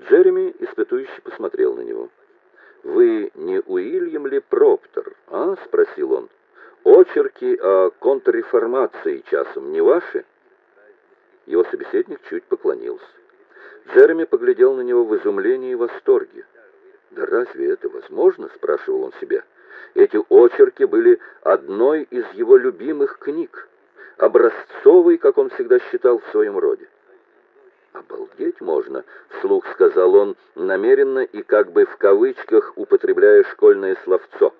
Джереми испытующе посмотрел на него. «Вы не Уильям ли Проптер, а?» — спросил он. «Очерки о контрреформации часом не ваши?» Его собеседник чуть поклонился. Джереми поглядел на него в изумлении и восторге. «Да разве это возможно?» — спрашивал он себя. Эти очерки были одной из его любимых книг, образцовой, как он всегда считал, в своем роде. «Обалдеть можно», — вслух сказал он, намеренно и как бы в кавычках употребляя школьное словцо.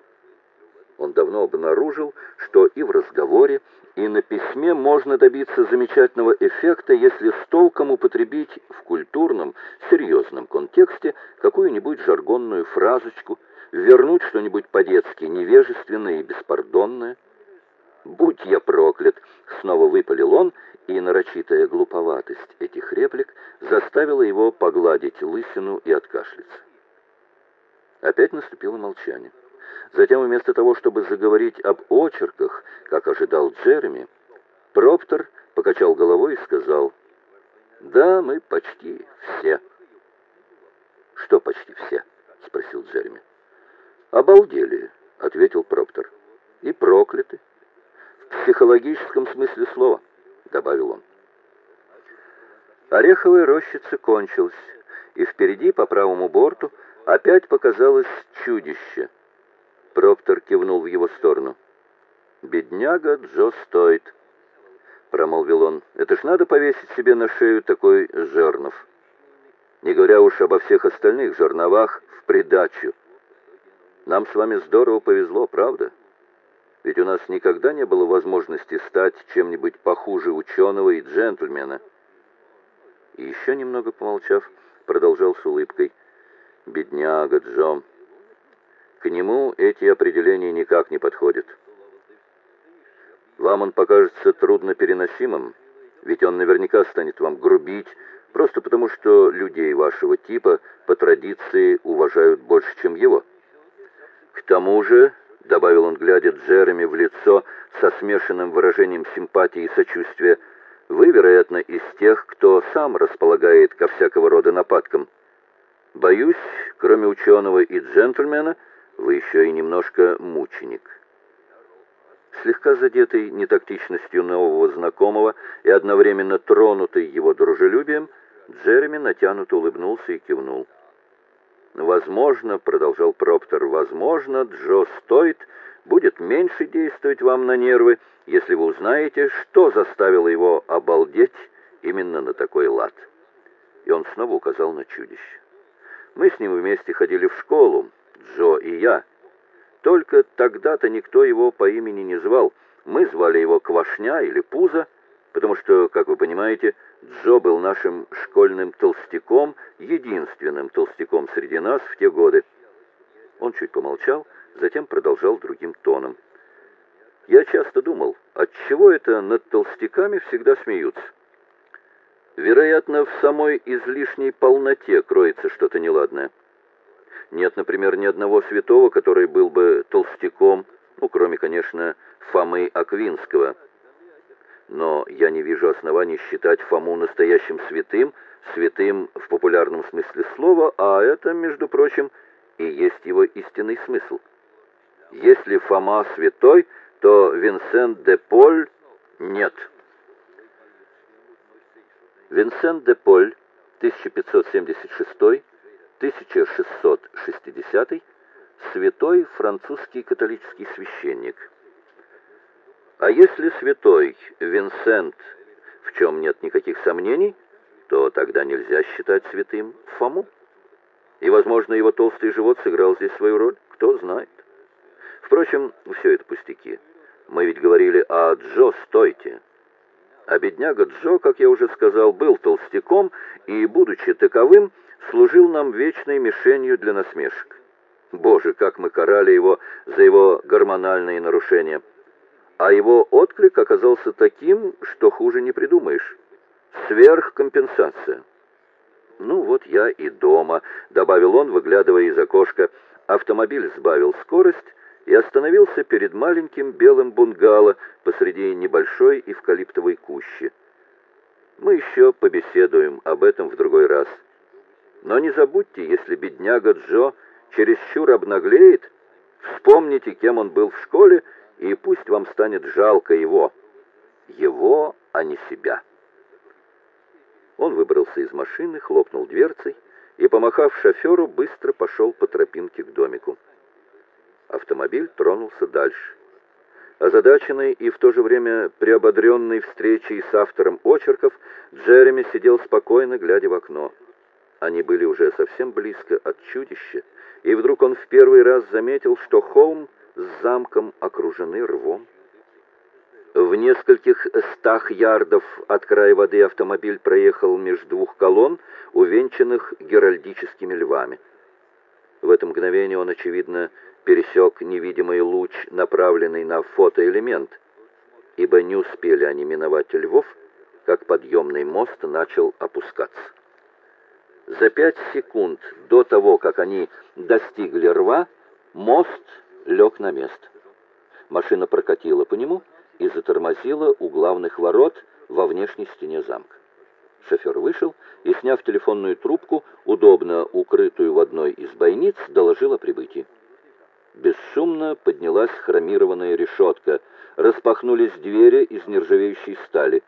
Он давно обнаружил, что и в разговоре, и на письме можно добиться замечательного эффекта, если с толком употребить в культурном, серьезном контексте какую-нибудь жаргонную фразочку, вернуть что-нибудь по-детски невежественное и беспардонное. «Будь я проклят!» — снова выпалил он, и нарочитая глуповатость этих реплик заставила его погладить лысину и откашляться. Опять наступило молчание. Затем, вместо того, чтобы заговорить об очерках, как ожидал Джереми, Проптер покачал головой и сказал, «Да, мы почти все». «Что почти все?» — спросил Джереми. «Обалдели», — ответил Проптер, — «и прокляты». «В психологическом смысле слова», — добавил он. Ореховая рощица кончилась, и впереди, по правому борту, опять показалось чудище — Проктор кивнул в его сторону. «Бедняга Джо стоит», — промолвил он. «Это ж надо повесить себе на шею такой жернов. Не говоря уж обо всех остальных жерновах в придачу. Нам с вами здорово повезло, правда? Ведь у нас никогда не было возможности стать чем-нибудь похуже ученого и джентльмена». И еще немного помолчав, продолжал с улыбкой. «Бедняга Джо». К нему эти определения никак не подходят. Вам он покажется труднопереносимым, ведь он наверняка станет вам грубить, просто потому что людей вашего типа по традиции уважают больше, чем его. К тому же, — добавил он, глядя Джереми в лицо со смешанным выражением симпатии и сочувствия, — вы, вероятно, из тех, кто сам располагает ко всякого рода нападкам. Боюсь, кроме ученого и джентльмена, — вы еще и немножко мученик». Слегка задетый нетактичностью нового знакомого и одновременно тронутый его дружелюбием, Джереми натянуто улыбнулся и кивнул. «Возможно, — продолжал Проптер, — возможно, Джо Стойт будет меньше действовать вам на нервы, если вы узнаете, что заставило его обалдеть именно на такой лад». И он снова указал на чудище. «Мы с ним вместе ходили в школу, Джо и я. Только тогда-то никто его по имени не звал. Мы звали его Квашня или Пузо, потому что, как вы понимаете, Джо был нашим школьным толстяком, единственным толстяком среди нас в те годы. Он чуть помолчал, затем продолжал другим тоном. Я часто думал, отчего это над толстяками всегда смеются. Вероятно, в самой излишней полноте кроется что-то неладное. Нет, например, ни одного святого, который был бы толстяком, ну, кроме, конечно, Фомы Аквинского. Но я не вижу оснований считать Фому настоящим святым, святым в популярном смысле слова, а это, между прочим, и есть его истинный смысл. Если Фома святой, то Винсент де Поль нет. Винсент де Поль, 1576 1660 святой французский католический священник. А если святой Винсент, в чем нет никаких сомнений, то тогда нельзя считать святым Фому. И, возможно, его толстый живот сыграл здесь свою роль, кто знает. Впрочем, все это пустяки. Мы ведь говорили о Джо Стойте. А бедняга Джо, как я уже сказал, был толстяком и, будучи таковым, служил нам вечной мишенью для насмешек. Боже, как мы карали его за его гормональные нарушения. А его отклик оказался таким, что хуже не придумаешь. Сверхкомпенсация. «Ну вот я и дома», — добавил он, выглядывая из окошка. Автомобиль сбавил скорость и остановился перед маленьким белым бунгало посреди небольшой эвкалиптовой кущи. «Мы еще побеседуем об этом в другой раз». Но не забудьте, если бедняга Джо чересчур обнаглеет, вспомните, кем он был в школе, и пусть вам станет жалко его. Его, а не себя. Он выбрался из машины, хлопнул дверцей и, помахав шоферу, быстро пошел по тропинке к домику. Автомобиль тронулся дальше. Озадаченный и в то же время приободренный встречей с автором очерков, Джереми сидел спокойно, глядя в окно. Они были уже совсем близко от чудища, и вдруг он в первый раз заметил, что холм с замком окружены рвом. В нескольких стах ярдов от края воды автомобиль проехал между двух колонн, увенчанных геральдическими львами. В это мгновение он, очевидно, пересек невидимый луч, направленный на фотоэлемент, ибо не успели они миновать львов, как подъемный мост начал опускаться. За пять секунд до того, как они достигли рва, мост лег на место. Машина прокатила по нему и затормозила у главных ворот во внешней стене замка. Шофер вышел и, сняв телефонную трубку, удобно укрытую в одной из бойниц, доложил о прибытии. Бесшумно поднялась хромированная решетка, распахнулись двери из нержавеющей стали.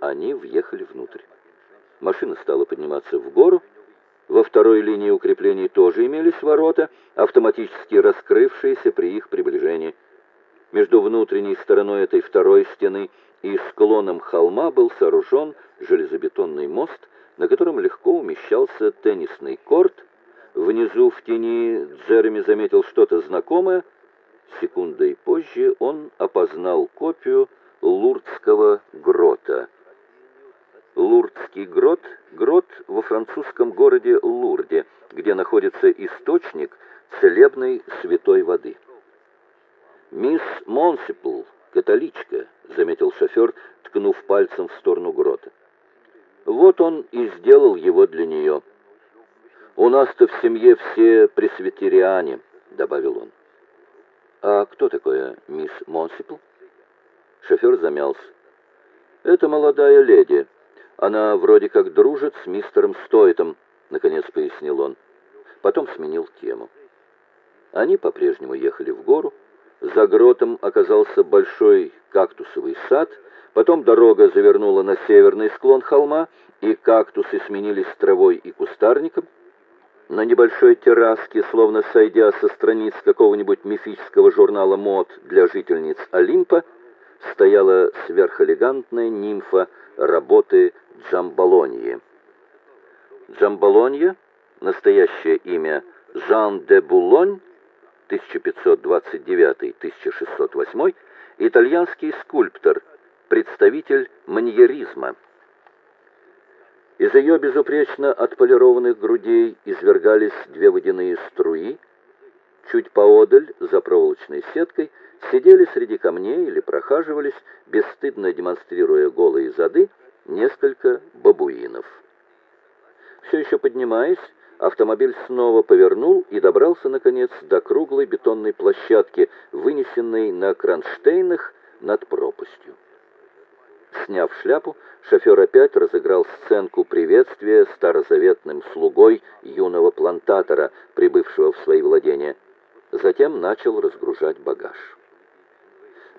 Они въехали внутрь. Машина стала подниматься в гору. Во второй линии укреплений тоже имелись ворота, автоматически раскрывшиеся при их приближении. Между внутренней стороной этой второй стены и склоном холма был сооружен железобетонный мост, на котором легко умещался теннисный корт. Внизу в тени Джереми заметил что-то знакомое. Секундой позже он опознал копию Лурдского грота — Лурдский грот – грот во французском городе Лурде, где находится источник целебной святой воды. «Мисс Монсипл, католичка», — заметил шофер, ткнув пальцем в сторону грота. «Вот он и сделал его для нее. У нас-то в семье все пресвитериане», — добавил он. «А кто такая мисс Монсипл?» Шофер замялся. «Это молодая леди», она вроде как дружит с мистером Стойтом, наконец пояснил он. Потом сменил тему. Они по-прежнему ехали в гору. За гротом оказался большой кактусовый сад. Потом дорога завернула на северный склон холма, и кактусы сменились травой и кустарником. На небольшой терраске, словно сойдя со страниц какого-нибудь мифического журнала мод для жительниц Олимпа, стояла сверхэлегантная нимфа работы Джамбалоньи. Джамбалонье, настоящее имя Жан де Булонь, 1529-1608, итальянский скульптор, представитель маньеризма. Из ее безупречно отполированных грудей извергались две водяные струи. Чуть поодаль, за проволочной сеткой, сидели среди камней или прохаживались, бесстыдно демонстрируя голые зады, несколько бабуинов. Все еще поднимаясь, автомобиль снова повернул и добрался, наконец, до круглой бетонной площадки, вынесенной на кронштейнах над пропастью. Сняв шляпу, шофер опять разыграл сценку приветствия старозаветным слугой юного плантатора, прибывшего в свои владения. Затем начал разгружать багаж.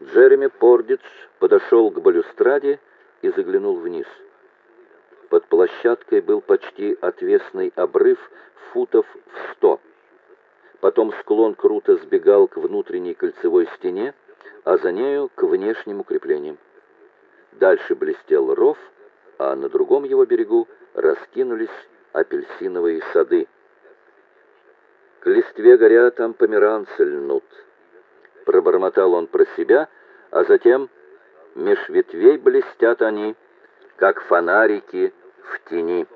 Джереми Пордидж подошел к балюстраде и заглянул вниз. Под площадкой был почти отвесный обрыв футов в сто. Потом склон круто сбегал к внутренней кольцевой стене, а за нею к внешним укреплениям. Дальше блестел ров, а на другом его берегу раскинулись апельсиновые сады. К листве горя там померанцы льнут. Пробормотал он про себя, а затем меж ветвей блестят они, как фонарики в тени.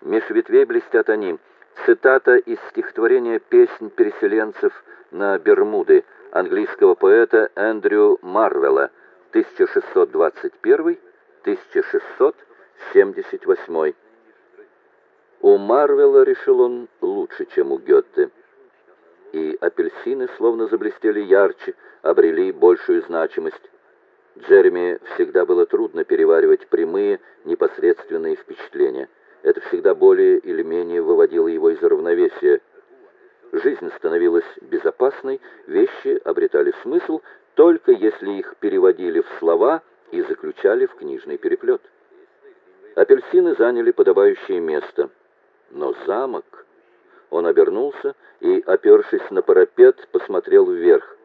Меж ветвей блестят они. Цитата из стихотворения «Песнь переселенцев на Бермуды» английского поэта Эндрю Марвелла 1625-1678. У Марвелла, решил он, лучше, чем у Гёте и апельсины словно заблестели ярче, обрели большую значимость. Джереми всегда было трудно переваривать прямые, непосредственные впечатления. Это всегда более или менее выводило его из равновесия. Жизнь становилась безопасной, вещи обретали смысл, только если их переводили в слова и заключали в книжный переплет. Апельсины заняли подобающее место, но замок... Он обернулся и, опершись на парапет, посмотрел вверх.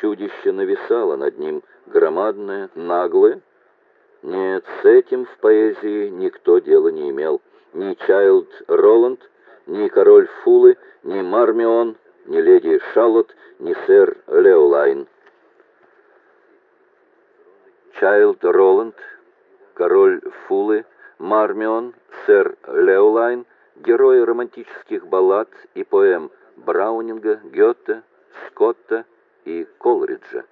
Чудище нависало над ним, громадное, наглое. Нет, с этим в поэзии никто дела не имел. Ни Чайлд Роланд, ни король Фулы, ни Мармион, ни леди Шаллот, ни сэр Леолайн. Чайлд Роланд, король Фулы, Мармион, сэр Леолайн, герои романтических баллад и поэм Браунинга, Гёте, Скотта и Колриджа.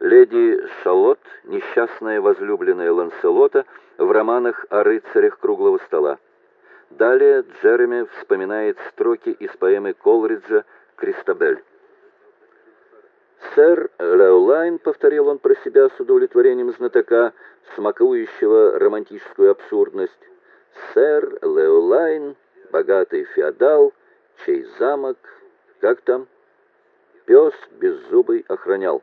Леди Шалот, несчастная возлюбленная Ланселота, в романах о рыцарях круглого стола. Далее Джереми вспоминает строки из поэмы Колриджа «Кристабель». «Сэр Леолайн», — повторил он про себя с удовлетворением знатока, смакующего романтическую абсурдность, «Сэр Леолайн, богатый феодал, чей замок, как там, пес беззубый охранял».